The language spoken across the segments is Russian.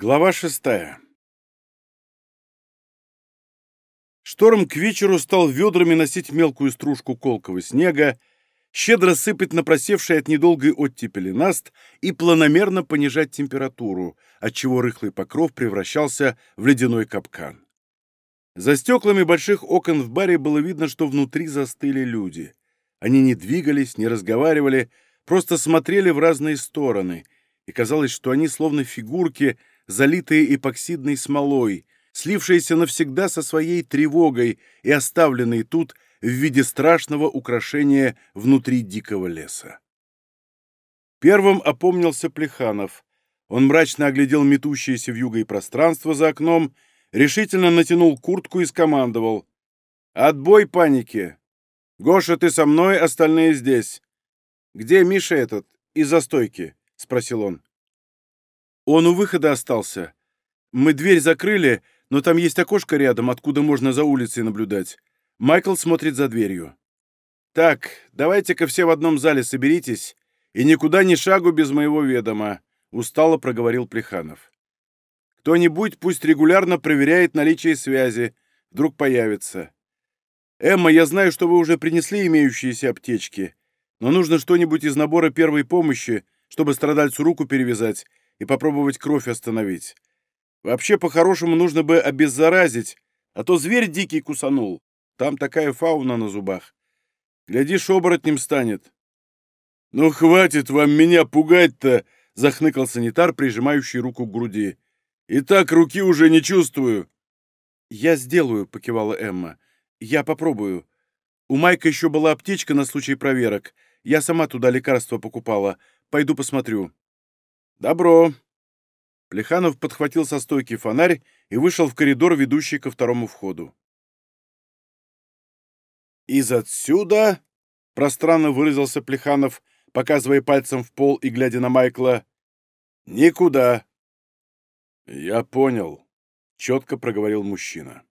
Глава шестая. Шторм к вечеру стал ведрами носить мелкую стружку колкого снега, щедро сыпать на просевший от недолгой оттепели наст и планомерно понижать температуру, отчего рыхлый покров превращался в ледяной капкан. За стеклами больших окон в баре было видно, что внутри застыли люди. Они не двигались, не разговаривали, просто смотрели в разные стороны, и казалось, что они словно фигурки — залитые эпоксидной смолой, слившиеся навсегда со своей тревогой и оставленные тут в виде страшного украшения внутри дикого леса. Первым опомнился Плеханов. Он мрачно оглядел метущееся в юго и пространство за окном, решительно натянул куртку и скомандовал. «Отбой паники! Гоша, ты со мной, остальные здесь. Где Миша этот, из-за стойки?» — спросил он. Он у выхода остался. Мы дверь закрыли, но там есть окошко рядом, откуда можно за улицей наблюдать. Майкл смотрит за дверью. «Так, давайте-ка все в одном зале соберитесь, и никуда ни шагу без моего ведома», — устало проговорил Плеханов. «Кто-нибудь пусть регулярно проверяет наличие связи. Вдруг появится. Эмма, я знаю, что вы уже принесли имеющиеся аптечки, но нужно что-нибудь из набора первой помощи, чтобы страдальцу руку перевязать и попробовать кровь остановить. Вообще, по-хорошему, нужно бы обеззаразить, а то зверь дикий кусанул. Там такая фауна на зубах. Глядишь, оборотнем станет. «Ну, хватит вам меня пугать-то!» — захныкал санитар, прижимающий руку к груди. «И так руки уже не чувствую». «Я сделаю», — покивала Эмма. «Я попробую. У Майка еще была аптечка на случай проверок. Я сама туда лекарства покупала. Пойду посмотрю». «Добро!» Плеханов подхватил со стойки фонарь и вышел в коридор, ведущий ко второму входу. «Из отсюда», — пространно выразился Плеханов, показывая пальцем в пол и глядя на Майкла, — «никуда». «Я понял», — четко проговорил мужчина.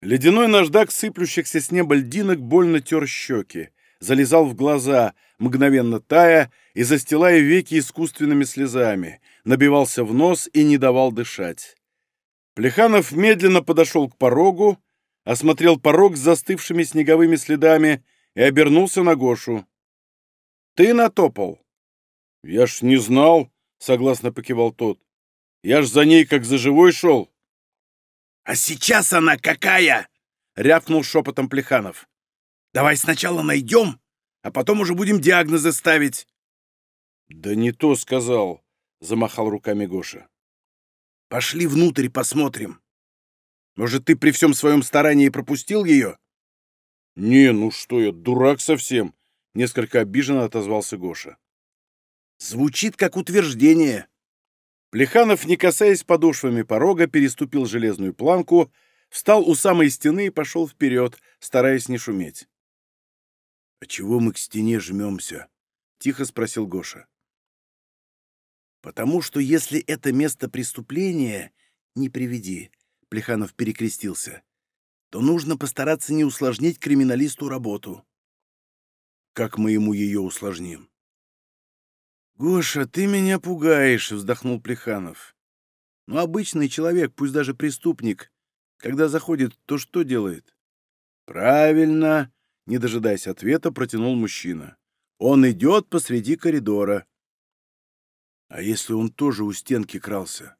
Ледяной наждак сыплющихся с неба льдинок больно тер щеки залезал в глаза, мгновенно тая и застилая веки искусственными слезами, набивался в нос и не давал дышать. Плеханов медленно подошел к порогу, осмотрел порог с застывшими снеговыми следами и обернулся на Гошу. «Ты натопал?» «Я ж не знал», — согласно покивал тот. «Я ж за ней как за живой шел». «А сейчас она какая?» — рявкнул шепотом Плеханов. Давай сначала найдем, а потом уже будем диагнозы ставить. Да не то сказал, замахал руками Гоша. Пошли внутрь посмотрим. Может, ты при всем своем старании пропустил ее? Не, ну что я, дурак совсем, несколько обиженно отозвался Гоша. Звучит как утверждение. Плеханов, не касаясь подошвами порога, переступил железную планку, встал у самой стены и пошел вперед, стараясь не шуметь. «А чего мы к стене жмемся?» — тихо спросил Гоша. «Потому что если это место преступления, не приведи», — Плеханов перекрестился, «то нужно постараться не усложнить криминалисту работу». «Как мы ему ее усложним?» «Гоша, ты меня пугаешь», — вздохнул Плеханов. «Но обычный человек, пусть даже преступник, когда заходит, то что делает?» «Правильно», не дожидаясь ответа, протянул мужчина. «Он идет посреди коридора». «А если он тоже у стенки крался?»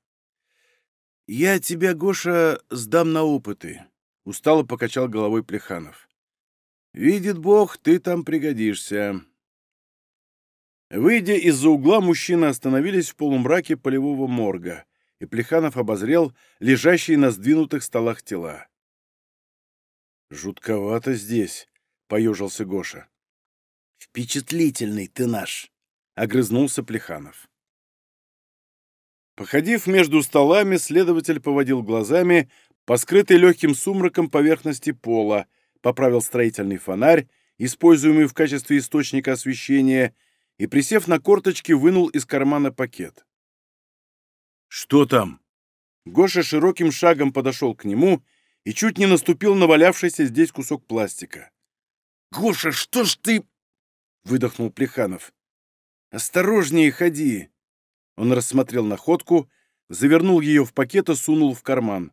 «Я тебя, Гоша, сдам на опыты», — устало покачал головой Плеханов. «Видит Бог, ты там пригодишься». Выйдя из-за угла, мужчины остановились в полумраке полевого морга, и Плеханов обозрел лежащие на сдвинутых столах тела. «Жутковато здесь», поежился Гоша. «Впечатлительный ты наш!» — огрызнулся Плеханов. Походив между столами, следователь поводил глазами по скрытой легким сумраком поверхности пола, поправил строительный фонарь, используемый в качестве источника освещения, и, присев на корточки, вынул из кармана пакет. «Что там?» Гоша широким шагом подошел к нему и чуть не наступил на валявшийся здесь кусок пластика. «Гоша, что ж ты...» — выдохнул Плеханов. «Осторожнее ходи!» Он рассмотрел находку, завернул ее в пакет и сунул в карман.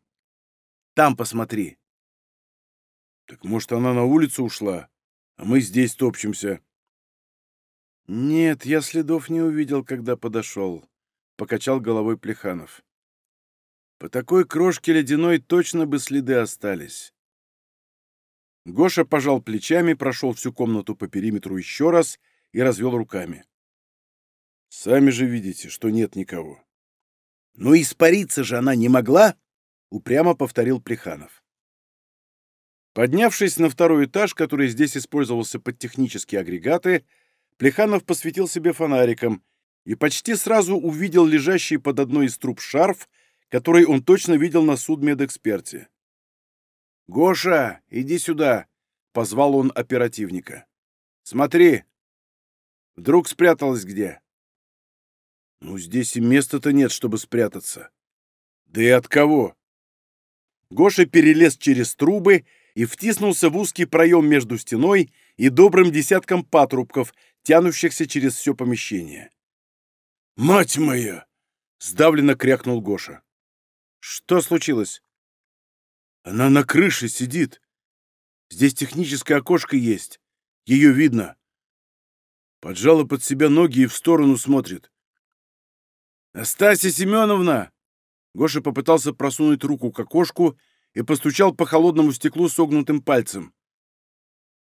«Там посмотри». «Так, может, она на улицу ушла, а мы здесь топчемся?» «Нет, я следов не увидел, когда подошел», — покачал головой Плеханов. «По такой крошке ледяной точно бы следы остались». Гоша пожал плечами, прошел всю комнату по периметру еще раз и развел руками. «Сами же видите, что нет никого». «Ну, испариться же она не могла!» — упрямо повторил Плеханов. Поднявшись на второй этаж, который здесь использовался под технические агрегаты, Плеханов посветил себе фонариком и почти сразу увидел лежащий под одной из труб шарф, который он точно видел на судмедэксперте. «Гоша, иди сюда!» — позвал он оперативника. «Смотри! Вдруг спряталась где?» «Ну, здесь и места-то нет, чтобы спрятаться. Да и от кого?» Гоша перелез через трубы и втиснулся в узкий проем между стеной и добрым десятком патрубков, тянущихся через все помещение. «Мать моя!» — сдавленно крякнул Гоша. «Что случилось?» «Она на крыше сидит. Здесь техническое окошко есть. Ее видно. Поджала под себя ноги и в сторону смотрит. «Настасья Семеновна!» Гоша попытался просунуть руку к окошку и постучал по холодному стеклу согнутым пальцем.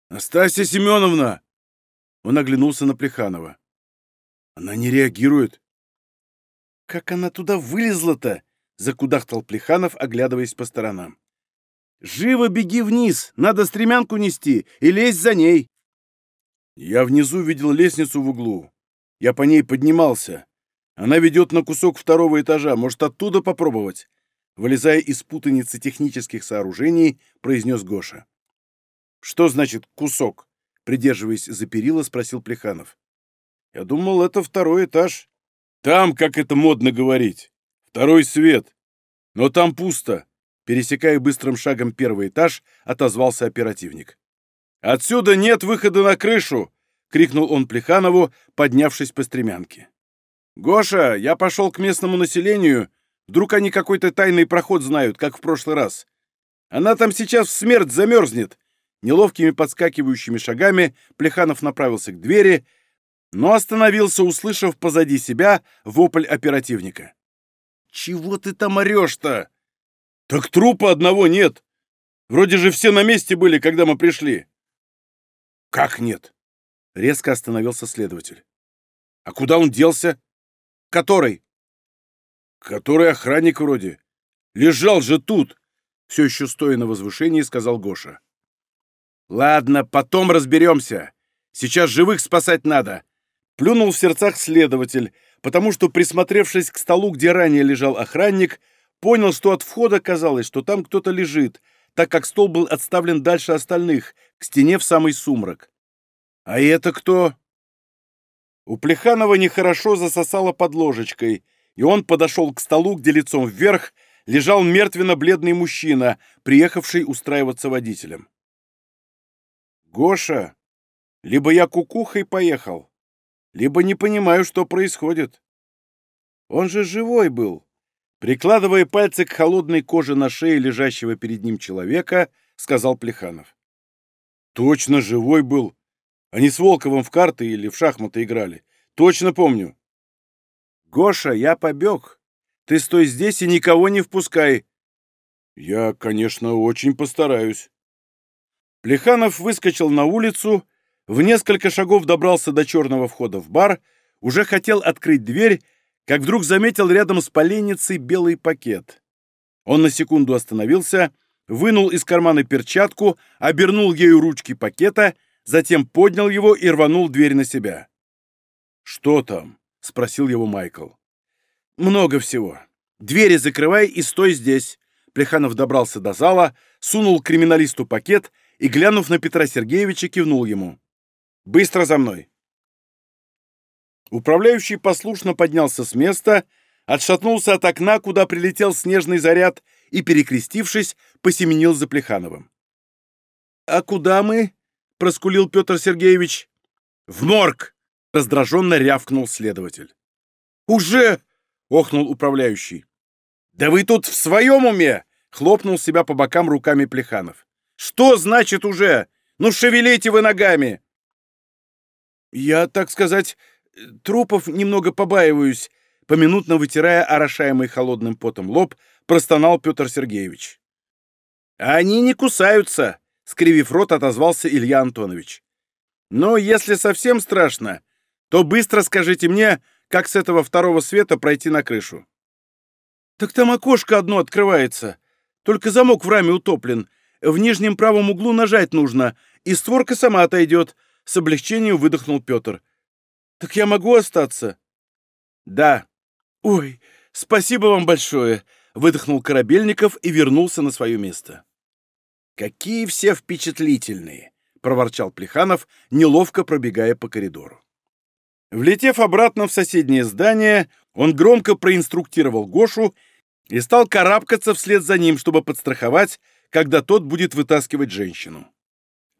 «Настасья Семеновна!» Он оглянулся на Плеханова. «Она не реагирует». «Как она туда вылезла-то?» — закудахтал Плеханов, оглядываясь по сторонам. «Живо беги вниз! Надо стремянку нести и лезь за ней!» Я внизу видел лестницу в углу. Я по ней поднимался. Она ведет на кусок второго этажа. Может, оттуда попробовать?» Вылезая из путаницы технических сооружений, произнес Гоша. «Что значит «кусок»?» Придерживаясь за перила, спросил Плеханов. «Я думал, это второй этаж. Там, как это модно говорить, второй свет. Но там пусто». Пересекая быстрым шагом первый этаж, отозвался оперативник. «Отсюда нет выхода на крышу!» — крикнул он Плеханову, поднявшись по стремянке. «Гоша, я пошел к местному населению. Вдруг они какой-то тайный проход знают, как в прошлый раз. Она там сейчас в смерть замерзнет. Неловкими подскакивающими шагами Плеханов направился к двери, но остановился, услышав позади себя вопль оперативника. «Чего ты там орешь-то?» «Так трупа одного нет. Вроде же все на месте были, когда мы пришли». «Как нет?» — резко остановился следователь. «А куда он делся? Который?» «Который охранник вроде. Лежал же тут!» Все еще стоя на возвышении, сказал Гоша. «Ладно, потом разберемся. Сейчас живых спасать надо!» Плюнул в сердцах следователь, потому что, присмотревшись к столу, где ранее лежал охранник, понял, что от входа казалось, что там кто-то лежит, так как стол был отставлен дальше остальных, к стене в самый сумрак. «А это кто?» У Плеханова нехорошо засосало под ложечкой, и он подошел к столу, где лицом вверх лежал мертвенно-бледный мужчина, приехавший устраиваться водителем. «Гоша, либо я кукухой поехал, либо не понимаю, что происходит. Он же живой был». Прикладывая пальцы к холодной коже на шее лежащего перед ним человека, сказал Плеханов. «Точно живой был. Они с Волковым в карты или в шахматы играли. Точно помню». «Гоша, я побег. Ты стой здесь и никого не впускай». «Я, конечно, очень постараюсь». Плеханов выскочил на улицу, в несколько шагов добрался до черного входа в бар, уже хотел открыть дверь, как вдруг заметил рядом с поленницей белый пакет. Он на секунду остановился, вынул из кармана перчатку, обернул ею ручки пакета, затем поднял его и рванул дверь на себя. «Что там?» — спросил его Майкл. «Много всего. Двери закрывай и стой здесь». Плеханов добрался до зала, сунул криминалисту пакет и, глянув на Петра Сергеевича, кивнул ему. «Быстро за мной!» Управляющий послушно поднялся с места, отшатнулся от окна, куда прилетел снежный заряд, и, перекрестившись, посеменил за Плехановым. «А куда мы?» — проскулил Петр Сергеевич. «В морг!» — раздраженно рявкнул следователь. «Уже!» — охнул управляющий. «Да вы тут в своем уме!» — хлопнул себя по бокам руками Плеханов. «Что значит уже? Ну шевелите вы ногами!» «Я, так сказать, трупов немного побаиваюсь», поминутно вытирая орошаемый холодным потом лоб, простонал Петр Сергеевич. «Они не кусаются», — скривив рот, отозвался Илья Антонович. «Но если совсем страшно, то быстро скажите мне, как с этого второго света пройти на крышу». «Так там окошко одно открывается. Только замок в раме утоплен. В нижнем правом углу нажать нужно, и створка сама отойдет», — с облегчением выдохнул Петр. «Так я могу остаться?» «Да». «Ой, спасибо вам большое», — выдохнул Корабельников и вернулся на свое место. «Какие все впечатлительные!» — проворчал Плеханов, неловко пробегая по коридору. Влетев обратно в соседнее здание, он громко проинструктировал Гошу и стал карабкаться вслед за ним, чтобы подстраховать, когда тот будет вытаскивать женщину.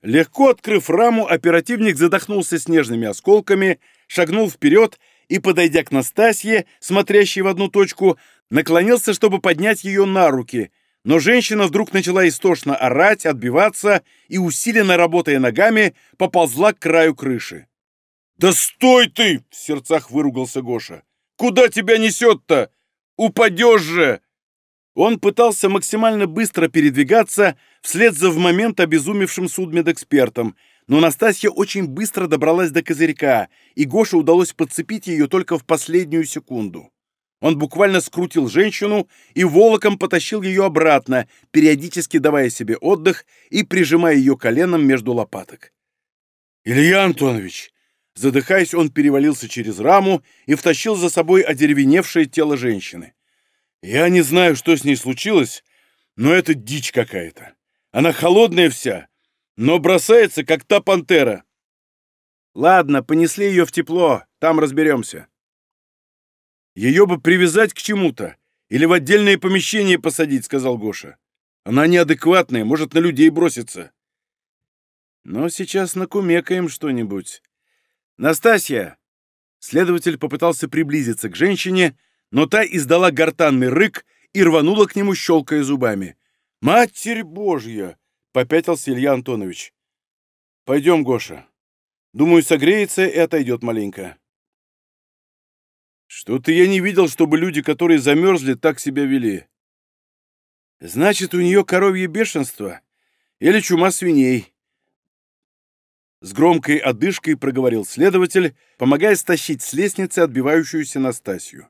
Легко открыв раму, оперативник задохнулся снежными осколками, шагнул вперед и, подойдя к Настасье, смотрящей в одну точку, наклонился, чтобы поднять ее на руки, но женщина вдруг начала истошно орать, отбиваться и, усиленно работая ногами, поползла к краю крыши. «Да стой ты!» — в сердцах выругался Гоша. «Куда тебя несет-то? Упадешь же!» Он пытался максимально быстро передвигаться вслед за в момент обезумевшим судмедэкспертом, но Настасья очень быстро добралась до козырька, и Гоше удалось подцепить ее только в последнюю секунду. Он буквально скрутил женщину и волоком потащил ее обратно, периодически давая себе отдых и прижимая ее коленом между лопаток. «Илья Антонович!» Задыхаясь, он перевалился через раму и втащил за собой одеревеневшее тело женщины. «Я не знаю, что с ней случилось, но это дичь какая-то. Она холодная вся, но бросается, как та пантера». «Ладно, понесли ее в тепло, там разберемся». Ее бы привязать к чему-то или в отдельное помещение посадить, сказал Гоша. Она неадекватная, может на людей броситься. Но сейчас накумекаем что-нибудь. Настасья! Следователь попытался приблизиться к женщине, но та издала гортанный рык и рванула к нему, щелкая зубами. «Матерь Божья!» — попятился Илья Антонович. «Пойдем, Гоша. Думаю, согреется и отойдет маленько». Что-то я не видел, чтобы люди, которые замерзли, так себя вели. Значит, у нее коровье бешенство или чума свиней. С громкой одышкой проговорил следователь, помогая стащить с лестницы отбивающуюся Настасью.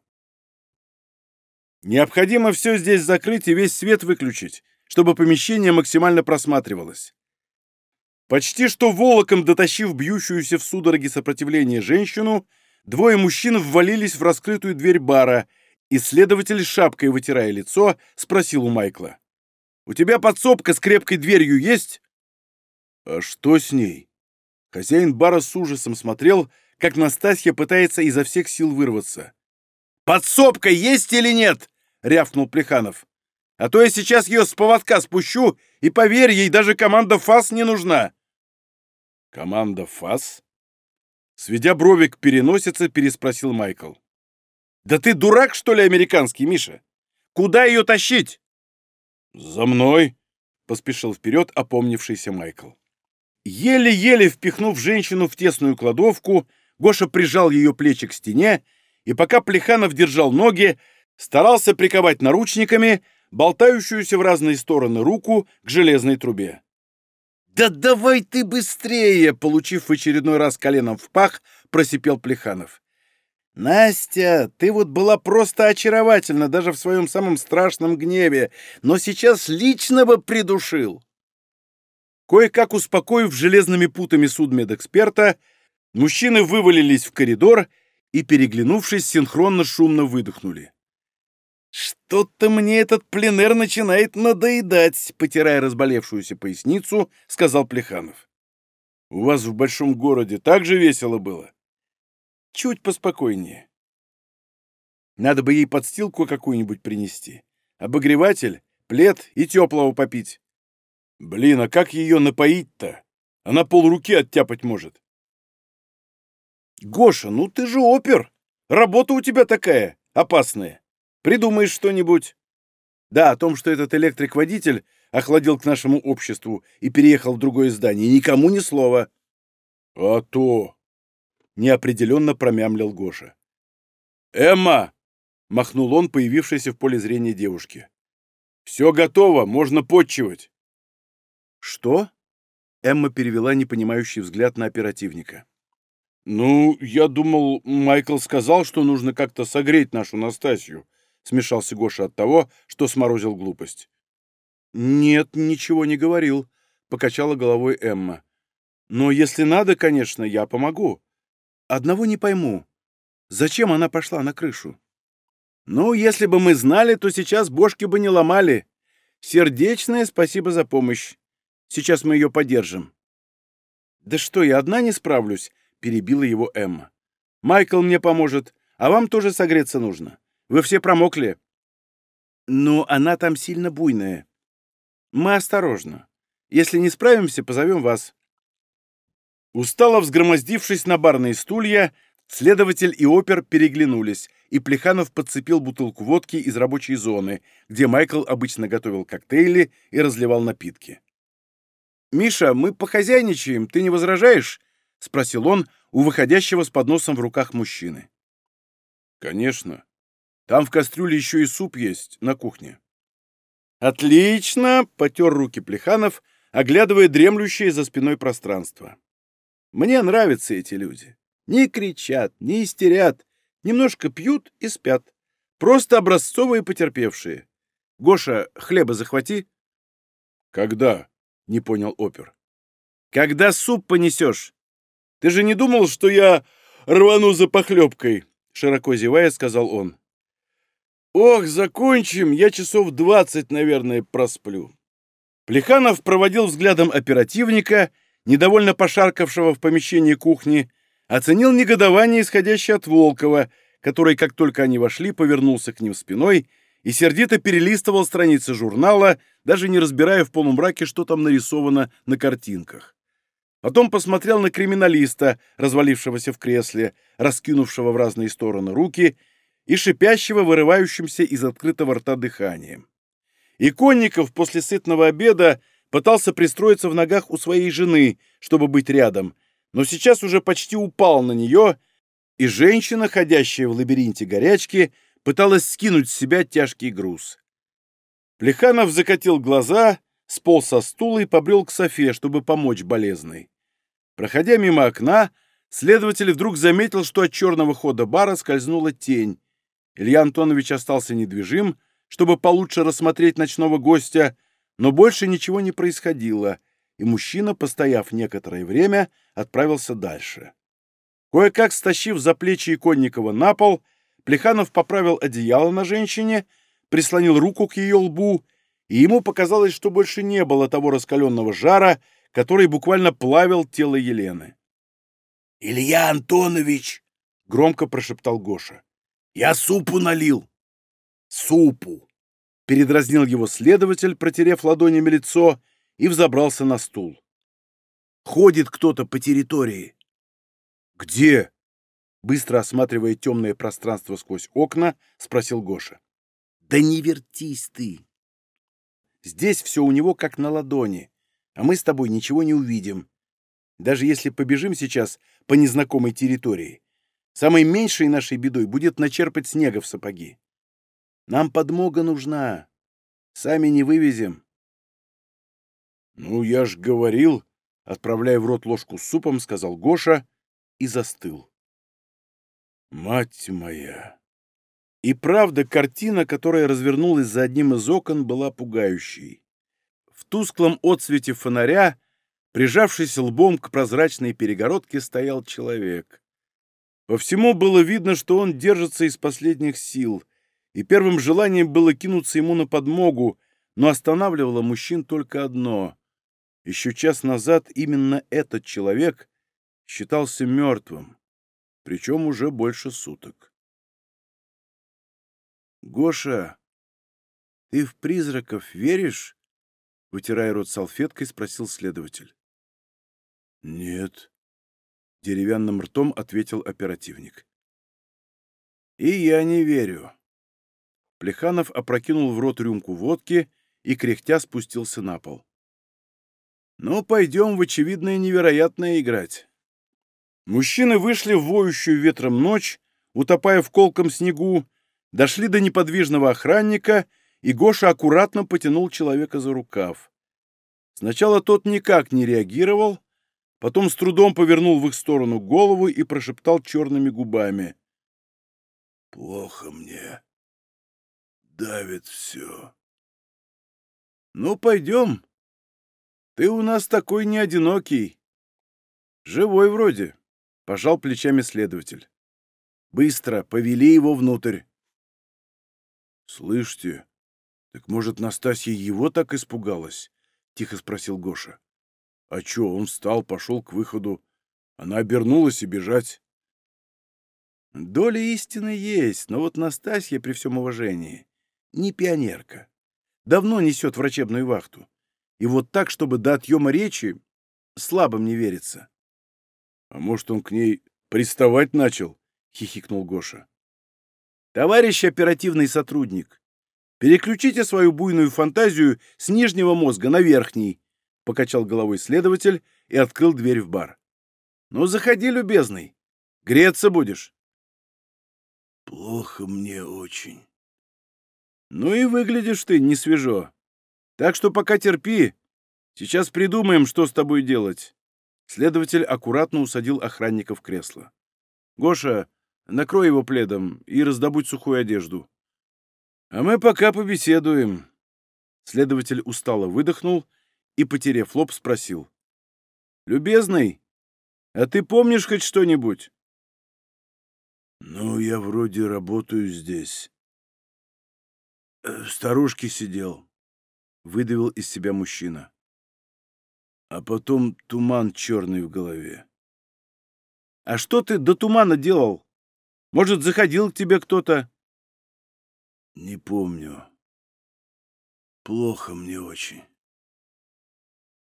Необходимо все здесь закрыть и весь свет выключить, чтобы помещение максимально просматривалось. Почти что волоком дотащив бьющуюся в судороге сопротивления женщину, Двое мужчин ввалились в раскрытую дверь бара, и следователь, шапкой вытирая лицо, спросил у Майкла. «У тебя подсобка с крепкой дверью есть?» «А что с ней?» Хозяин бара с ужасом смотрел, как Настасья пытается изо всех сил вырваться. «Подсобка есть или нет?» — рявкнул Плеханов. «А то я сейчас ее с поводка спущу, и, поверь, ей даже команда ФАС не нужна». «Команда ФАС?» Сведя брови к переносице, переспросил Майкл. «Да ты дурак, что ли, американский, Миша? Куда ее тащить?» «За мной!» — поспешил вперед опомнившийся Майкл. Еле-еле впихнув женщину в тесную кладовку, Гоша прижал ее плечи к стене, и пока Плеханов держал ноги, старался приковать наручниками болтающуюся в разные стороны руку к железной трубе. «Да давай ты быстрее!» Получив в очередной раз коленом в пах, просипел Плеханов. «Настя, ты вот была просто очаровательна даже в своем самом страшном гневе, но сейчас лично бы придушил!» Кое-как успокоив железными путами судмедэксперта, мужчины вывалились в коридор и, переглянувшись, синхронно шумно выдохнули. «Что-то мне этот пленэр начинает надоедать», — потирая разболевшуюся поясницу, сказал Плеханов. «У вас в большом городе так же весело было?» «Чуть поспокойнее. Надо бы ей подстилку какую-нибудь принести. Обогреватель, плед и теплого попить. Блин, а как ее напоить-то? Она полруки оттяпать может». «Гоша, ну ты же опер! Работа у тебя такая, опасная!» Придумаешь что-нибудь. Да, о том, что этот электрик-водитель охладил к нашему обществу и переехал в другое здание, никому ни слова. А то... Неопределенно промямлил Гоша. «Эмма!» — махнул он, появившийся в поле зрения девушки. «Все готово, можно подчивать». «Что?» — Эмма перевела непонимающий взгляд на оперативника. «Ну, я думал, Майкл сказал, что нужно как-то согреть нашу Настасью», — смешался Гоша от того, что сморозил глупость. «Нет, ничего не говорил», — покачала головой Эмма. «Но если надо, конечно, я помогу. Одного не пойму. Зачем она пошла на крышу?» «Ну, если бы мы знали, то сейчас бошки бы не ломали. Сердечное спасибо за помощь. Сейчас мы ее поддержим». «Да что, я одна не справлюсь?» — перебила его Эмма. «Майкл мне поможет, а вам тоже согреться нужно. Вы все промокли». «Ну, она там сильно буйная. Мы осторожно. Если не справимся, позовем вас». Устало взгромоздившись на барные стулья, следователь и опер переглянулись, и Плеханов подцепил бутылку водки из рабочей зоны, где Майкл обычно готовил коктейли и разливал напитки. «Миша, мы похозяйничаем, ты не возражаешь?» — спросил он у выходящего с подносом в руках мужчины. «Конечно. Там в кастрюле еще и суп есть на кухне». «Отлично!» — потер руки Плеханов, оглядывая дремлющее за спиной пространство. «Мне нравятся эти люди. Не кричат, не истерят, немножко пьют и спят. Просто образцовые потерпевшие. Гоша, хлеба захвати». «Когда?» — не понял опер. «Когда суп понесешь. Ты же не думал, что я рвану за похлебкой?» Широко зевая, сказал он. «Ох, закончим, я часов двадцать, наверное, просплю». Плеханов проводил взглядом оперативника, недовольно пошаркавшего в помещении кухни, оценил негодование, исходящее от Волкова, который, как только они вошли, повернулся к ним спиной и сердито перелистывал страницы журнала, даже не разбирая в полумраке, что там нарисовано на картинках. Потом посмотрел на криминалиста, развалившегося в кресле, раскинувшего в разные стороны руки и шипящего, вырывающимся из открытого рта дыханием. Иконников после сытного обеда пытался пристроиться в ногах у своей жены, чтобы быть рядом, но сейчас уже почти упал на нее, и женщина, ходящая в лабиринте горячки, пыталась скинуть с себя тяжкий груз. Плеханов закатил глаза сполз со стула и побрел к Софе, чтобы помочь болезной. Проходя мимо окна, следователь вдруг заметил, что от черного хода бара скользнула тень. Илья Антонович остался недвижим, чтобы получше рассмотреть ночного гостя, но больше ничего не происходило, и мужчина, постояв некоторое время, отправился дальше. Кое-как стащив за плечи Иконникова на пол, Плеханов поправил одеяло на женщине, прислонил руку к ее лбу и ему показалось, что больше не было того раскаленного жара, который буквально плавил тело Елены. «Илья Антонович!» — громко прошептал Гоша. «Я супу налил!» «Супу!» — передразнил его следователь, протерев ладонями лицо, и взобрался на стул. «Ходит кто-то по территории». «Где?» — быстро осматривая темное пространство сквозь окна, спросил Гоша. «Да не вертись ты!» Здесь все у него как на ладони, а мы с тобой ничего не увидим. Даже если побежим сейчас по незнакомой территории, самой меньшей нашей бедой будет начерпать снега в сапоги. Нам подмога нужна. Сами не вывезем. Ну, я ж говорил, отправляя в рот ложку с супом, сказал Гоша и застыл. Мать моя! И правда, картина, которая развернулась за одним из окон, была пугающей. В тусклом отсвете фонаря, прижавшись лбом к прозрачной перегородке, стоял человек. По всему было видно, что он держится из последних сил, и первым желанием было кинуться ему на подмогу, но останавливало мужчин только одно. Еще час назад именно этот человек считался мертвым, причем уже больше суток. «Гоша, ты в призраков веришь?» Вытирая рот салфеткой, спросил следователь. «Нет», — деревянным ртом ответил оперативник. «И я не верю. Плеханов опрокинул в рот рюмку водки и, кряхтя, спустился на пол. «Ну, пойдем в очевидное невероятное играть». Мужчины вышли в воющую ветром ночь, утопая в колком снегу, дошли до неподвижного охранника, и Гоша аккуратно потянул человека за рукав. Сначала тот никак не реагировал, потом с трудом повернул в их сторону голову и прошептал черными губами. «Плохо мне. Давит все». «Ну, пойдем. Ты у нас такой не одинокий. Живой вроде», — пожал плечами следователь. «Быстро, повели его внутрь». «Слышите, так может, Настасья его так испугалась?» — тихо спросил Гоша. «А чё, он встал, пошел к выходу. Она обернулась и бежать». Доля истины есть, но вот Настасья, при всем уважении, не пионерка. Давно несет врачебную вахту. И вот так, чтобы до отъема речи, слабо мне верится. — А может, он к ней приставать начал? — хихикнул Гоша. — Товарищ оперативный сотрудник, переключите свою буйную фантазию с нижнего мозга на верхний, — покачал головой следователь и открыл дверь в бар. — Ну, заходи, любезный. Греться будешь. Плохо мне очень. Ну и выглядишь ты не свежо. Так что пока терпи. Сейчас придумаем, что с тобой делать. Следователь аккуратно усадил охранника в кресло. Гоша, накрой его пледом и раздобудь сухую одежду. А мы пока побеседуем. Следователь устало выдохнул и, потеряв лоб, спросил. «Любезный, а ты помнишь хоть что-нибудь?» «Ну, я вроде работаю здесь. Э, в старушке сидел», — выдавил из себя мужчина. А потом туман черный в голове. «А что ты до тумана делал? Может, заходил к тебе кто-то?» «Не помню. Плохо мне очень.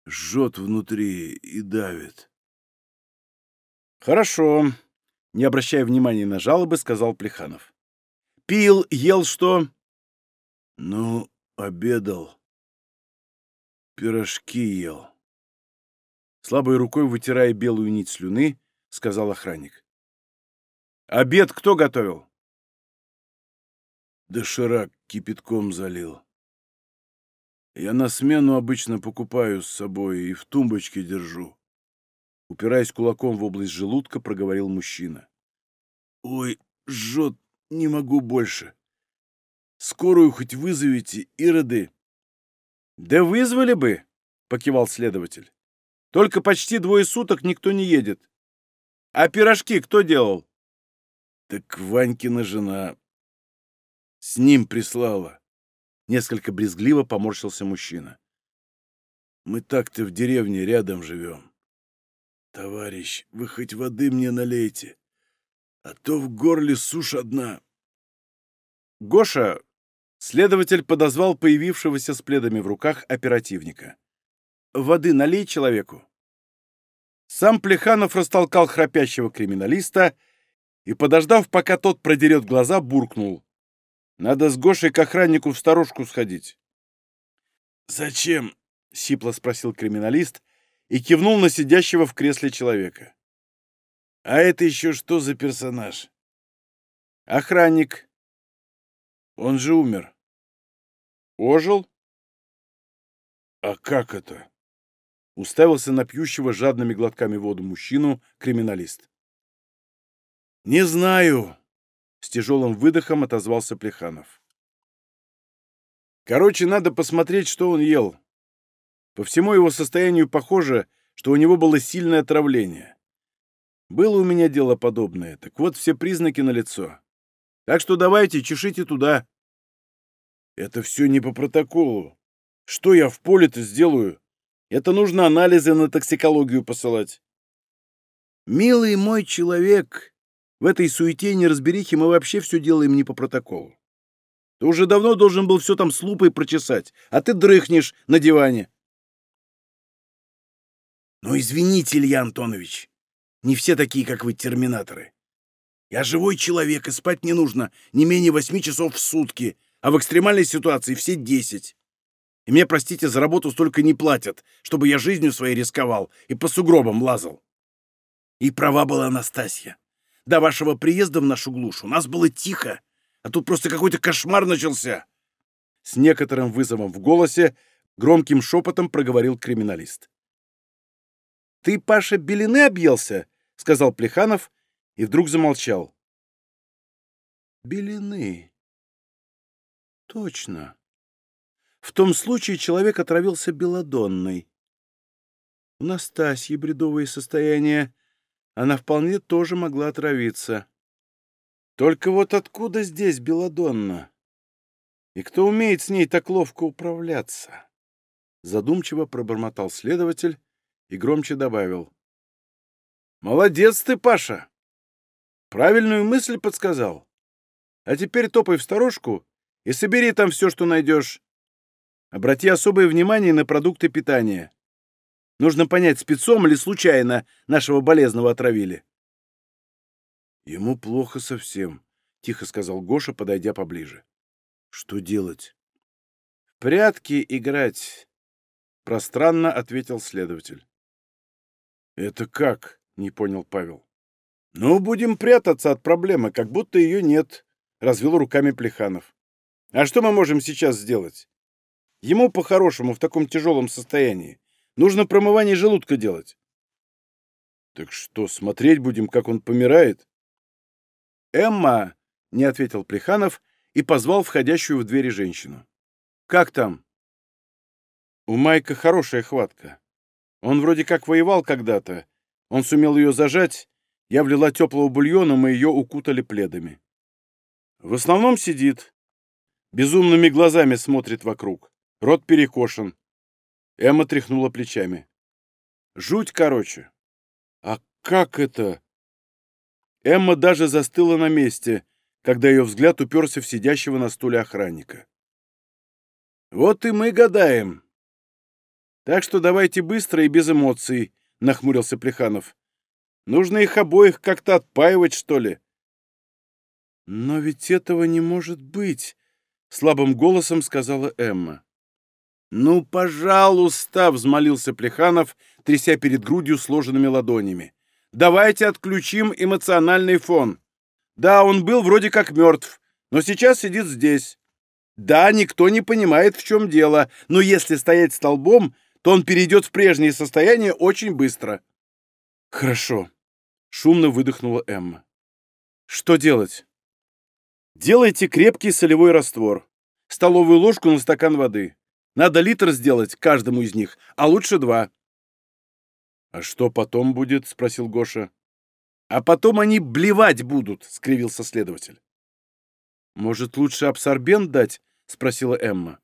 Жжет внутри и давит». «Хорошо», не обращая внимания на жалобы, сказал Плеханов. «Пил, ел что?» «Ну, обедал. Пирожки ел». Слабой рукой, вытирая белую нить слюны, сказал охранник. «Обед кто готовил?» Доширак кипятком залил. Я на смену обычно покупаю с собой и в тумбочке держу. Упираясь кулаком в область желудка, проговорил мужчина. «Ой, жжет, не могу больше. Скорую хоть вызовите, ироды». «Да вызвали бы», — покивал следователь. «Только почти двое суток никто не едет. А пирожки кто делал?» «Так Ванькина жена с ним прислала». Несколько брезгливо поморщился мужчина. «Мы так-то в деревне рядом живем. «Товарищ, вы хоть воды мне налейте, а то в горле сушь одна». «Гоша!» — следователь подозвал появившегося с пледами в руках оперативника. «Воды налей человеку». Сам Плеханов растолкал храпящего криминалиста и, подождав, пока тот продерет глаза, буркнул. «Надо с Гошей к охраннику в сторожку сходить». «Зачем?» — сипло спросил криминалист, и кивнул на сидящего в кресле человека. «А это еще что за персонаж?» «Охранник. Он же умер». «Ожил?» «А как это?» Уставился на пьющего жадными глотками воду мужчину криминалист. «Не знаю», — с тяжелым выдохом отозвался Плеханов. «Короче, надо посмотреть, что он ел. По всему его состоянию похоже, что у него было сильное отравление. Было у меня дело подобное, так вот все признаки налицо. Так что давайте, чешите туда. Это все не по протоколу. Что я в поле-то сделаю? Это нужно анализы на токсикологию посылать. Милый мой человек, в этой суете и неразберихе мы вообще все делаем не по протоколу. Ты уже давно должен был все там с лупой прочесать, а ты дрыхнешь на диване. «Ну, извините, Илья Антонович, не все такие, как вы, терминаторы. Я живой человек, и спать мне нужно не менее восьми часов в сутки, а в экстремальной ситуации все десять. И мне, простите, за работу столько не платят, чтобы я жизнью своей рисковал и по сугробам лазал. И права была Анастасия. До вашего приезда в нашу глушь у нас было тихо, а тут просто какой-то кошмар начался. С некоторым вызовом в голосе громким шепотом проговорил криминалист. «Ты, Паша, белины объелся?» — сказал Плеханов и вдруг замолчал. «Белины. Точно. В том случае человек отравился белодонной. У Настасьи бредовое состояние. Она вполне тоже могла отравиться. Только вот откуда здесь белодонна? И кто умеет с ней так ловко управляться? Задумчиво пробормотал следователь и громче добавил. «Молодец ты, Паша! Правильную мысль подсказал. А теперь топай в сторожку и собери там все, что найдешь. Обрати особое внимание на продукты питания. Нужно понять, спецом или случайно нашего болезного отравили. Ему плохо совсем, — тихо сказал Гоша, подойдя поближе. Что делать? В прятки играть, — пространно ответил следователь. Это как? — не понял Павел. Ну, будем прятаться от проблемы, как будто ее нет, — развел руками Плеханов. А что мы можем сейчас сделать? Ему по-хорошему в таком тяжелом состоянии. Нужно промывание желудка делать. Так что, смотреть будем, как он помирает? Эмма, не ответил Плеханов и позвал входящую в двери женщину. Как там? У Майка хорошая хватка. Он вроде как воевал когда-то. Он сумел ее зажать. Я влила теплого бульона, мы ее укутали пледами. В основном сидит. Безумными глазами смотрит вокруг. Рот перекошен. Эмма тряхнула плечами. Жуть, короче. А как это? Эмма даже застыла на месте, когда ее взгляд уперся в сидящего на стуле охранника. Вот и мы гадаем. Так что давайте быстро и без эмоций, нахмурился Плеханов. Нужно их обоих как-то отпаивать, что ли. Но ведь этого не может быть, слабым голосом сказала Эмма. «Ну, пожалуйста!» — взмолился Плеханов, тряся перед грудью сложенными ладонями. «Давайте отключим эмоциональный фон. Да, он был вроде как мертв, но сейчас сидит здесь. Да, никто не понимает, в чем дело, но если стоять столбом, то он перейдет в прежнее состояние очень быстро». «Хорошо», — шумно выдохнула Эмма. «Что делать?» «Делайте крепкий солевой раствор. Столовую ложку на стакан воды. Надо литр сделать каждому из них, а лучше два. — А что потом будет? — спросил Гоша. — А потом они блевать будут, — скривился следователь. — Может, лучше абсорбент дать? — спросила Эмма.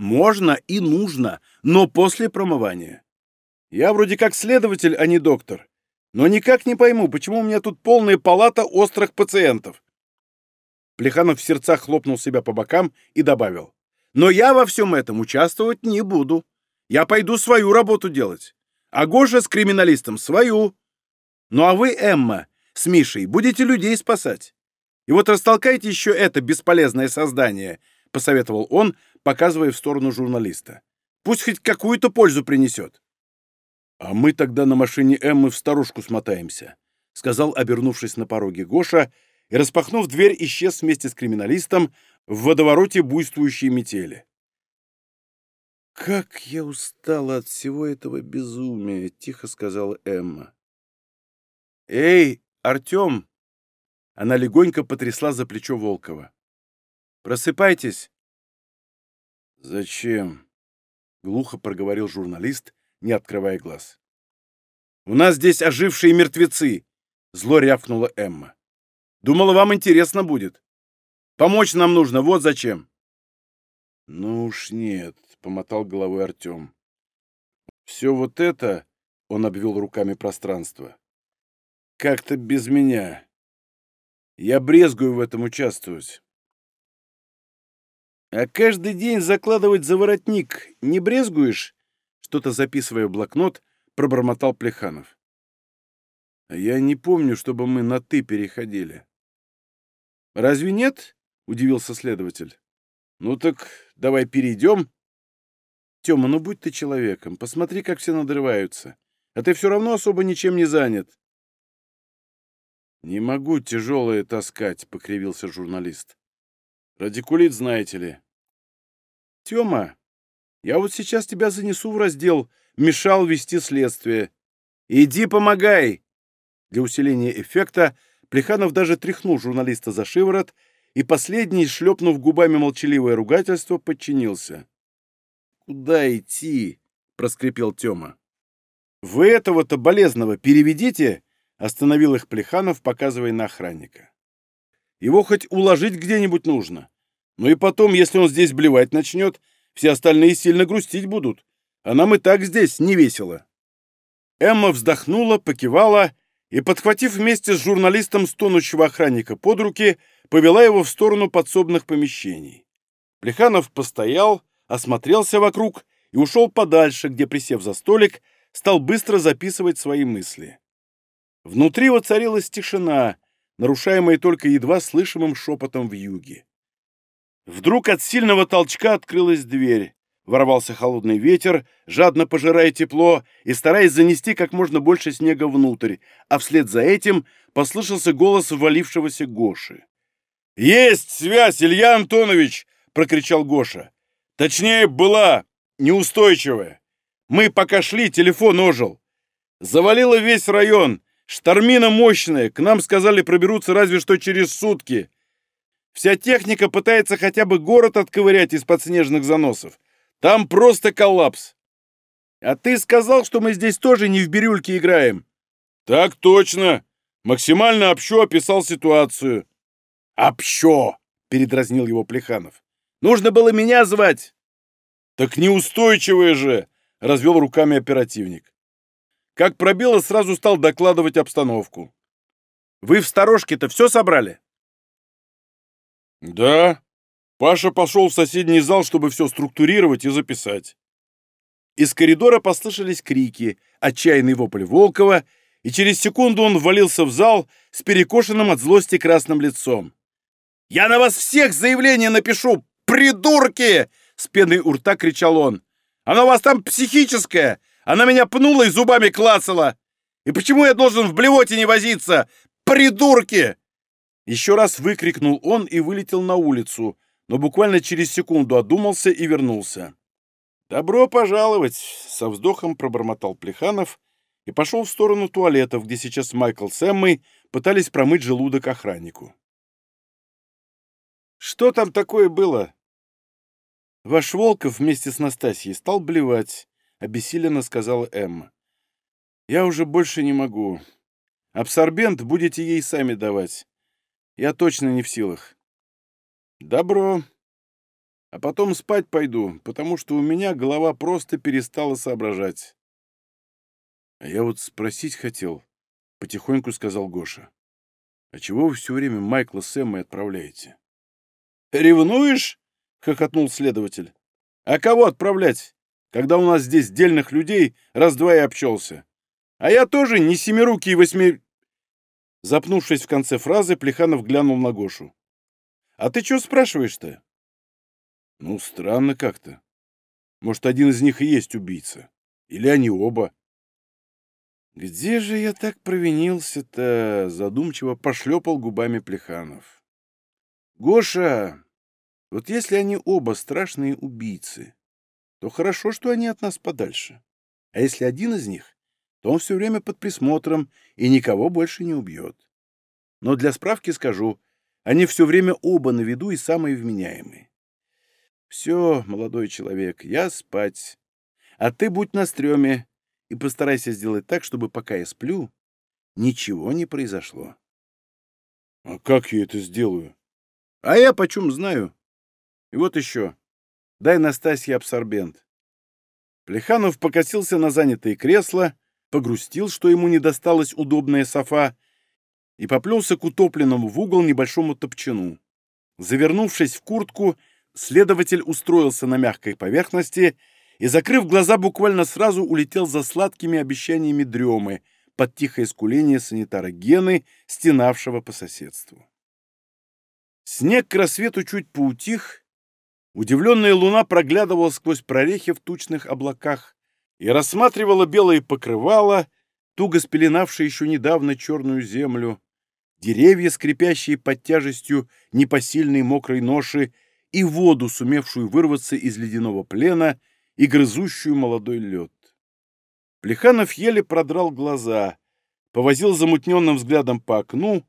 Можно и нужно, но после промывания. Я вроде как следователь, а не доктор. Но никак не пойму, почему у меня тут полная палата острых пациентов. Плеханов в сердцах хлопнул себя по бокам и добавил. Но я во всем этом участвовать не буду. Я пойду свою работу делать. А Гоша с криминалистом свою. Ну а вы, Эмма, с Мишей будете людей спасать. И вот растолкайте еще это бесполезное создание, — посоветовал он, показывая в сторону журналиста. Пусть хоть какую-то пользу принесет. А мы тогда на машине Эммы в старушку смотаемся, — сказал, обернувшись на пороге Гоша, и, распахнув дверь, исчез вместе с криминалистом, в водовороте буйствующей метели. «Как я устала от всего этого безумия!» — тихо сказала Эмма. «Эй, Артем!» Она легонько потрясла за плечо Волкова. «Просыпайтесь!» «Зачем?» — глухо проговорил журналист, не открывая глаз. «У нас здесь ожившие мертвецы!» — зло рявкнула Эмма. «Думала, вам интересно будет!» Помочь нам нужно, вот зачем. Ну уж нет, помотал головой Артем. Все вот это, он обвел руками пространство, как-то без меня. Я брезгую в этом участвовать. А каждый день закладывать за воротник не брезгуешь? Что-то записывая в блокнот, пробормотал Плеханов. Я не помню, чтобы мы на «ты» переходили. Разве нет? Удивился следователь. «Ну так давай перейдем». «Тема, ну будь ты человеком, посмотри, как все надрываются. А ты все равно особо ничем не занят». «Не могу тяжелое таскать», — покривился журналист. «Радикулит, знаете ли». «Тема, я вот сейчас тебя занесу в раздел «Мешал вести следствие». Иди помогай!» Для усиления эффекта Плеханов даже тряхнул журналиста за шиворот, и последний, шлепнув губами молчаливое ругательство, подчинился. «Куда идти?» — проскрипел Тёма. «Вы этого-то болезного переведите!» — остановил их Плеханов, показывая на охранника. «Его хоть уложить где-нибудь нужно. Ну и потом, если он здесь блевать начнет, все остальные сильно грустить будут. А нам и так здесь не весело». Эмма вздохнула, покивала и, подхватив вместе с журналистом стонущего охранника под руки, повела его в сторону подсобных помещений. Плеханов постоял, осмотрелся вокруг и ушел подальше, где, присев за столик, стал быстро записывать свои мысли. Внутри воцарилась тишина, нарушаемая только едва слышимым шепотом в юге. Вдруг от сильного толчка открылась дверь. Ворвался холодный ветер, жадно пожирая тепло и стараясь занести как можно больше снега внутрь, а вслед за этим послышался голос ввалившегося Гоши. «Есть связь, Илья Антонович!» — прокричал Гоша. «Точнее, была неустойчивая. Мы пока шли, телефон ожил. Завалило весь район. Штормина мощная, к нам сказали проберутся разве что через сутки. Вся техника пытается хотя бы город отковырять из-под снежных заносов. Там просто коллапс. А ты сказал, что мы здесь тоже не в бирюльке играем. Так точно. Максимально общо описал ситуацию. Общо, передразнил его Плеханов. Нужно было меня звать. Так неустойчивые же, развел руками оперативник. Как пробило, сразу стал докладывать обстановку. Вы в сторожке-то все собрали? Да, Паша пошел в соседний зал, чтобы все структурировать и записать. Из коридора послышались крики, отчаянный вопль Волкова, и через секунду он ввалился в зал с перекошенным от злости красным лицом. «Я на вас всех заявление напишу, придурки!» С пеной у рта кричал он. «Она у вас там психическая! Она меня пнула и зубами клацала! И почему я должен в блевоте не возиться? Придурки!» Еще раз выкрикнул он и вылетел на улицу, но буквально через секунду одумался и вернулся. «Добро пожаловать!» — со вздохом пробормотал Плеханов и пошел в сторону туалетов, где сейчас Майкл с Эммой пытались промыть желудок охраннику. «Что там такое было?» «Ваш Волков вместе с Настасьей стал блевать», — обессиленно сказала Эмма. «Я уже больше не могу. Абсорбент будете ей сами давать. Я точно не в силах. Добро. А потом спать пойду, потому что у меня голова просто перестала соображать. А я вот спросить хотел, — потихоньку сказал Гоша. А чего вы все время Майкла с Эммой отправляете? Ревнуешь? — хохотнул следователь. А кого отправлять, когда у нас здесь дельных людей раз-два и обчелся? А я тоже не семирукий восьми... Запнувшись в конце фразы, Плеханов глянул на Гошу. А ты что спрашиваешь-то? Ну, странно как-то. Может, один из них и есть убийца. Или они оба. Где же я так провинился-то? Задумчиво пошлепал губами Плеханов. Гоша, вот если они оба страшные убийцы, то хорошо, что они от нас подальше. А если один из них, то он все время под присмотром и никого больше не убьет. Но для справки скажу, они все время оба на виду и самые вменяемые. Все, молодой человек, я спать. А ты будь на стреме и постарайся сделать так, чтобы пока я сплю, ничего не произошло. А как я это сделаю? А я почем знаю. И вот еще. Дай Настасье абсорбент. Плеханов покосился на занятое кресло, погрустил, что ему не досталась удобная софа, и поплелся к утопленному в угол небольшому топчану. Завернувшись в куртку, следователь устроился на мягкой поверхности и, закрыв глаза, буквально сразу улетел за сладкими обещаниями дремы под тихое скуление санитара Гены, стенавшего по соседству. Снег к рассвету чуть поутих, удивленная луна проглядывала сквозь прорехи в тучных облаках и рассматривала белые покрывала, туго спеленавшие еще недавно черную землю, деревья, скрипящие под тяжестью непосильной мокрой ноши, и воду, сумевшую вырваться из ледяного плена и грызущую молодой лед. Плеханов еле продрал глаза, повозил замутненным взглядом по окну,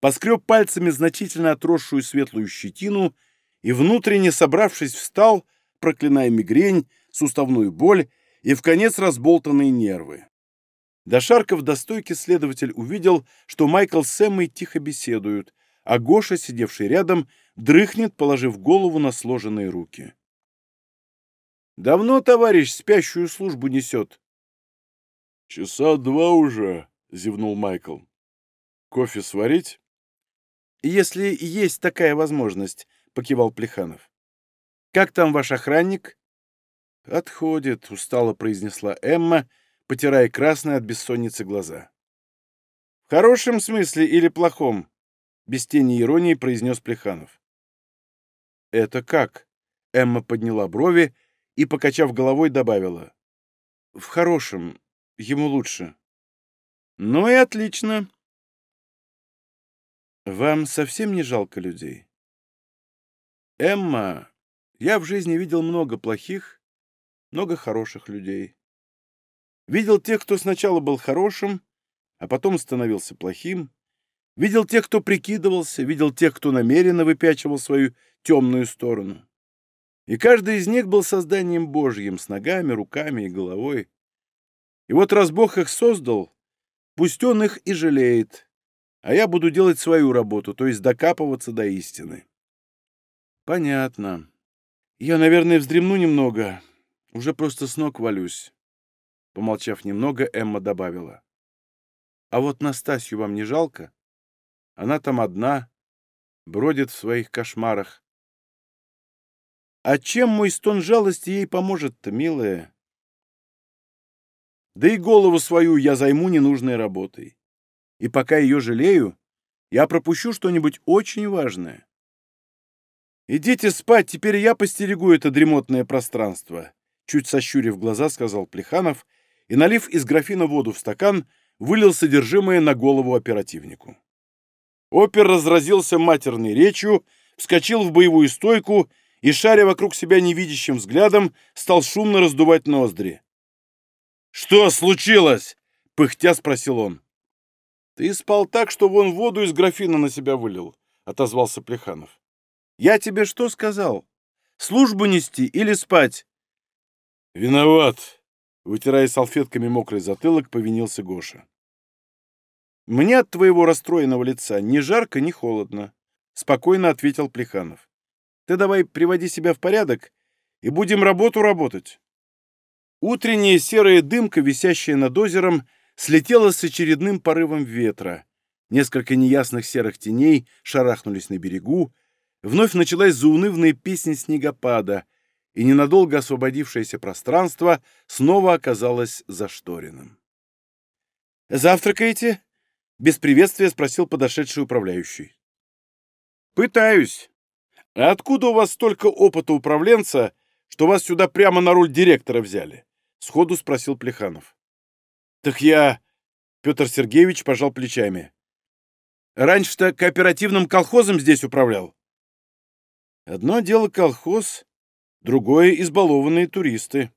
поскреб пальцами значительно отросшую светлую щетину и, внутренне собравшись, встал, проклиная мигрень, суставную боль и, в конец, разболтанные нервы. Дошарков до стойки следователь увидел, что Майкл с Эммой тихо беседуют, а Гоша, сидевший рядом, дрыхнет, положив голову на сложенные руки. «Давно, товарищ, спящую службу несет?» «Часа два уже», — зевнул Майкл. «Кофе сварить?» «Если есть такая возможность», — покивал Плеханов. «Как там ваш охранник?» «Отходит», — устало произнесла Эмма, — потирая красные от бессонницы глаза. «В хорошем смысле или плохом?» — без тени иронии произнес Плеханов. «Это как?» — Эмма подняла брови и, покачав головой, добавила. «В хорошем. Ему лучше». «Ну и отлично». «Вам совсем не жалко людей?» «Эмма, я в жизни видел много плохих, много хороших людей. Видел тех, кто сначала был хорошим, а потом становился плохим. Видел тех, кто прикидывался, видел тех, кто намеренно выпячивал свою темную сторону. И каждый из них был созданием Божьим, с ногами, руками и головой. И вот раз Бог их создал, пусть Он их и жалеет, а я буду делать свою работу, то есть докапываться до истины. Понятно. Я, наверное, вздремну немного, уже просто с ног валюсь. Помолчав немного, Эмма добавила. «А вот Настасью вам не жалко? Она там одна, бродит в своих кошмарах. А чем мой стон жалости ей поможет-то, милая? Да и голову свою я займу ненужной работой. И пока ее жалею, я пропущу что-нибудь очень важное. Идите спать, теперь я постерегу это дремотное пространство», чуть сощурив глаза, сказал Плеханов — и, налив из графина воду в стакан, вылил содержимое на голову оперативнику. Опер разразился матерной речью, вскочил в боевую стойку и, шаря вокруг себя невидящим взглядом, стал шумно раздувать ноздри. «Что случилось?» — пыхтя спросил он. «Ты спал так, что вон воду из графина на себя вылил», — отозвался Плеханов. «Я тебе что сказал? Службу нести или спать?» «Виноват», Вытирая салфетками мокрый затылок, повинился Гоша. «Мне от твоего расстроенного лица ни жарко, ни холодно», — спокойно ответил Плеханов. «Ты давай приводи себя в порядок, и будем работу работать». Утренняя серая дымка, висящая над озером, слетела с очередным порывом ветра. Несколько неясных серых теней шарахнулись на берегу. Вновь началась заунывная песня снегопада, и ненадолго освободившееся пространство снова оказалось зашторенным. «Завтракаете?» — без приветствия спросил подошедший управляющий. «Пытаюсь. А откуда у вас столько опыта управленца, что вас сюда прямо на роль директора взяли?» — сходу спросил Плеханов. «Так я...» — Петр Сергеевич пожал плечами. «Раньше-то кооперативным колхозом здесь управлял». «Одно дело колхоз, другое — избалованные туристы.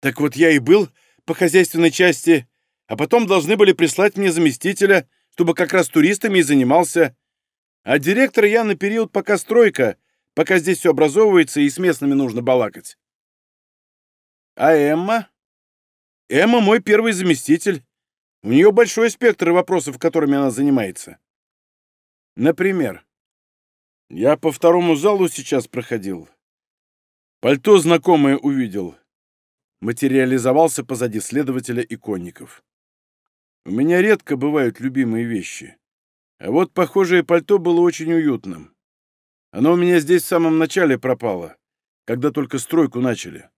Так вот я и был по хозяйственной части, а потом должны были прислать мне заместителя, чтобы как раз туристами и занимался. А директор я на период, пока стройка, пока здесь все образовывается и с местными нужно балакать. А Эмма? Эмма мой первый заместитель. У нее большой спектр вопросов, которыми она занимается. Например, я по второму залу сейчас проходил. Пальто знакомое увидел. Материализовался позади следователя иконников. У меня редко бывают любимые вещи. А вот похожее пальто было очень уютным. Оно у меня здесь в самом начале пропало, когда только стройку начали.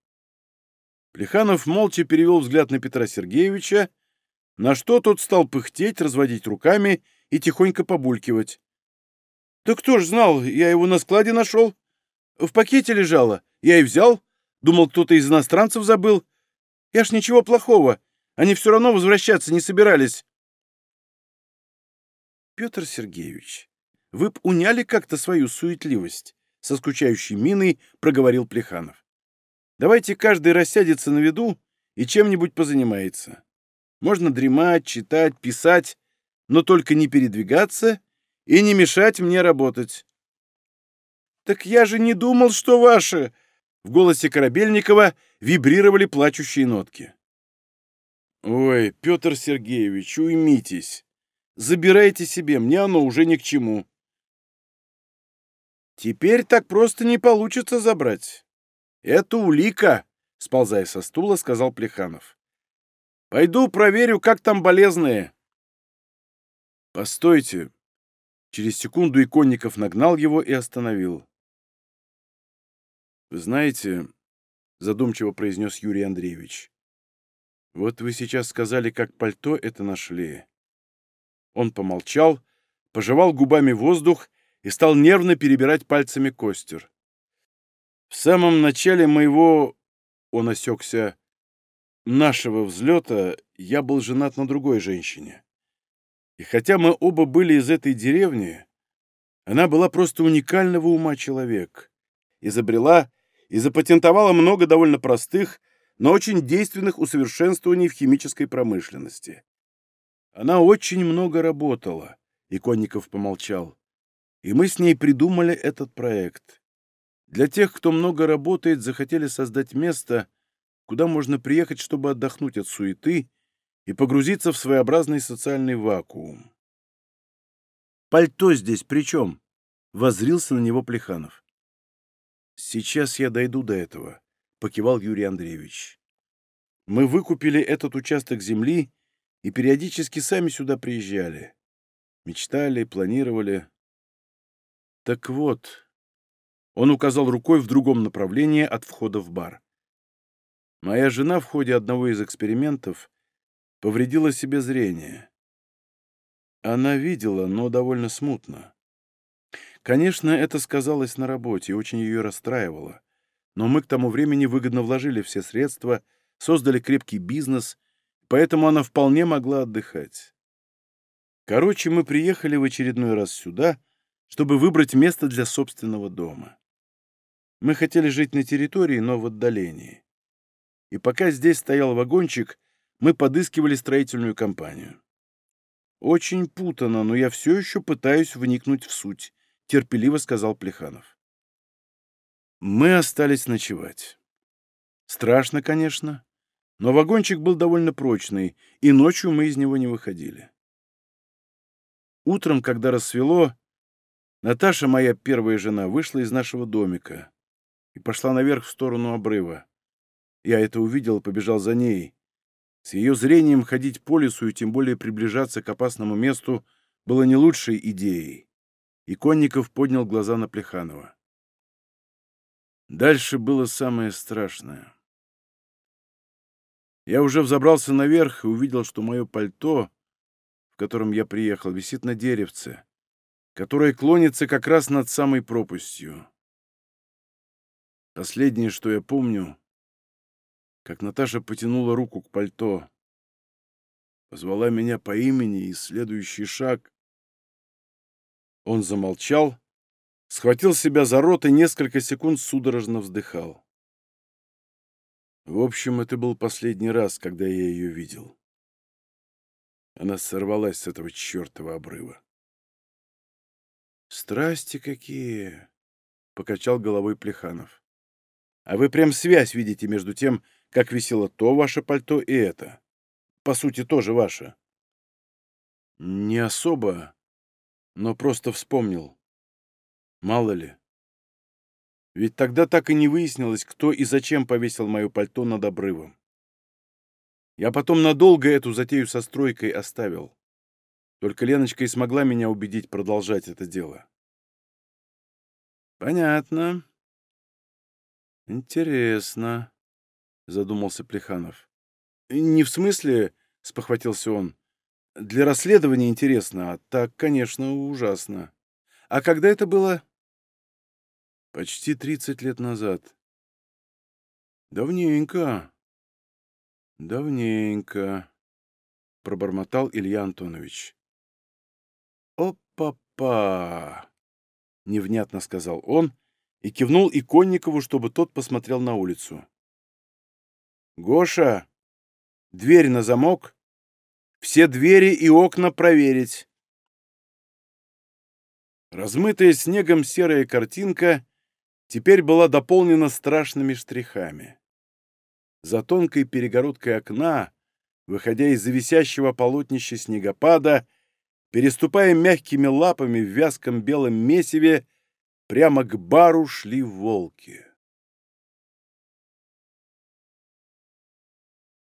Плеханов молча перевел взгляд на Петра Сергеевича, на что тот стал пыхтеть, разводить руками и тихонько побулькивать. Да кто ж знал, я его на складе нашел. В пакете лежало, я и взял. Думал, кто-то из иностранцев забыл. Я ж ничего плохого. Они все равно возвращаться не собирались. Петр Сергеевич, вы б уняли как-то свою суетливость, со скучающей миной проговорил Плеханов. Давайте каждый рассядется на виду и чем-нибудь позанимается. Можно дремать, читать, писать, но только не передвигаться и не мешать мне работать. «Так я же не думал, что ваше!» В голосе Корабельникова вибрировали плачущие нотки. «Ой, Петр Сергеевич, уймитесь. Забирайте себе, мне оно уже ни к чему». «Теперь так просто не получится забрать. Это улика», — сползая со стула, сказал Плеханов. «Пойду проверю, как там болезные». «Постойте». Через секунду Иконников нагнал его и остановил. «Вы знаете, — задумчиво произнес Юрий Андреевич, — вот вы сейчас сказали, как пальто это нашли». Он помолчал, пожевал губами воздух и стал нервно перебирать пальцами костер. В самом начале моего, он осекся, нашего взлета я был женат на другой женщине. И хотя мы оба были из этой деревни, она была просто уникального ума человек. Изобрела и запатентовала много довольно простых, но очень действенных усовершенствований в химической промышленности. Она очень много работала, и Конников помолчал. И мы с ней придумали этот проект. Для тех, кто много работает, захотели создать место, куда можно приехать, чтобы отдохнуть от суеты и погрузиться в своеобразный социальный вакуум. «Пальто здесь при чем?» — воззрился на него Плеханов. «Сейчас я дойду до этого», — покивал Юрий Андреевич. «Мы выкупили этот участок земли и периодически сами сюда приезжали. Мечтали, планировали. Так вот...» Он указал рукой в другом направлении от входа в бар. Моя жена в ходе одного из экспериментов повредила себе зрение. Она видела, но довольно смутно. Конечно, это сказалось на работе и очень ее расстраивало. Но мы к тому времени выгодно вложили все средства, создали крепкий бизнес, поэтому она вполне могла отдыхать. Короче, мы приехали в очередной раз сюда, чтобы выбрать место для собственного дома. Мы хотели жить на территории, но в отдалении. И пока здесь стоял вагончик, мы подыскивали строительную компанию. Очень путано, но я все еще пытаюсь вникнуть в суть терпеливо сказал Плеханов. Мы остались ночевать. Страшно, конечно, но вагончик был довольно прочный, и ночью мы из него не выходили. Утром, когда рассвело, Наташа, моя первая жена, вышла из нашего домика и пошла наверх в сторону обрыва. Я это увидел и побежал за ней. С ее зрением ходить по лесу и тем более приближаться к опасному месту было не лучшей идеей. Иконников поднял глаза на Плеханова. Дальше было самое страшное. Я уже взобрался наверх и увидел, что мое пальто, в котором я приехал, висит на деревце, которое клонится как раз над самой пропастью. Последнее, что я помню, как Наташа потянула руку к пальто, позвала меня по имени, и следующий шаг он замолчал, схватил себя за рот и несколько секунд судорожно вздыхал. В общем, это был последний раз, когда я ее видел. Она сорвалась с этого чертова обрыва. «Страсти какие!» — покачал головой Плеханов. «А вы прям связь видите между тем, как висело то ваше пальто и это. По сути, тоже ваше». «Не особо», но просто вспомнил. Мало ли. Ведь тогда так и не выяснилось, кто и зачем повесил мое пальто над обрывом. Я потом надолго эту затею со стройкой оставил. Только Леночка и смогла меня убедить продолжать это дело. Понятно. Интересно, задумался Плеханов. Не в смысле, спохватился он, для расследования интересно, а так, конечно, ужасно. А когда это было? Почти тридцать лет назад. Давненько. Давненько, пробормотал Илья Антонович. «О-папа!» — невнятно сказал он и кивнул Иконникову, чтобы тот посмотрел на улицу. «Гоша, дверь на замок, все двери и окна проверить». Размытая снегом серая картинка теперь была дополнена страшными штрихами. За тонкой перегородкой окна, выходя из зависящего полотнища снегопада, переступая мягкими лапами в вязком белом месиве, прямо к бару шли волки.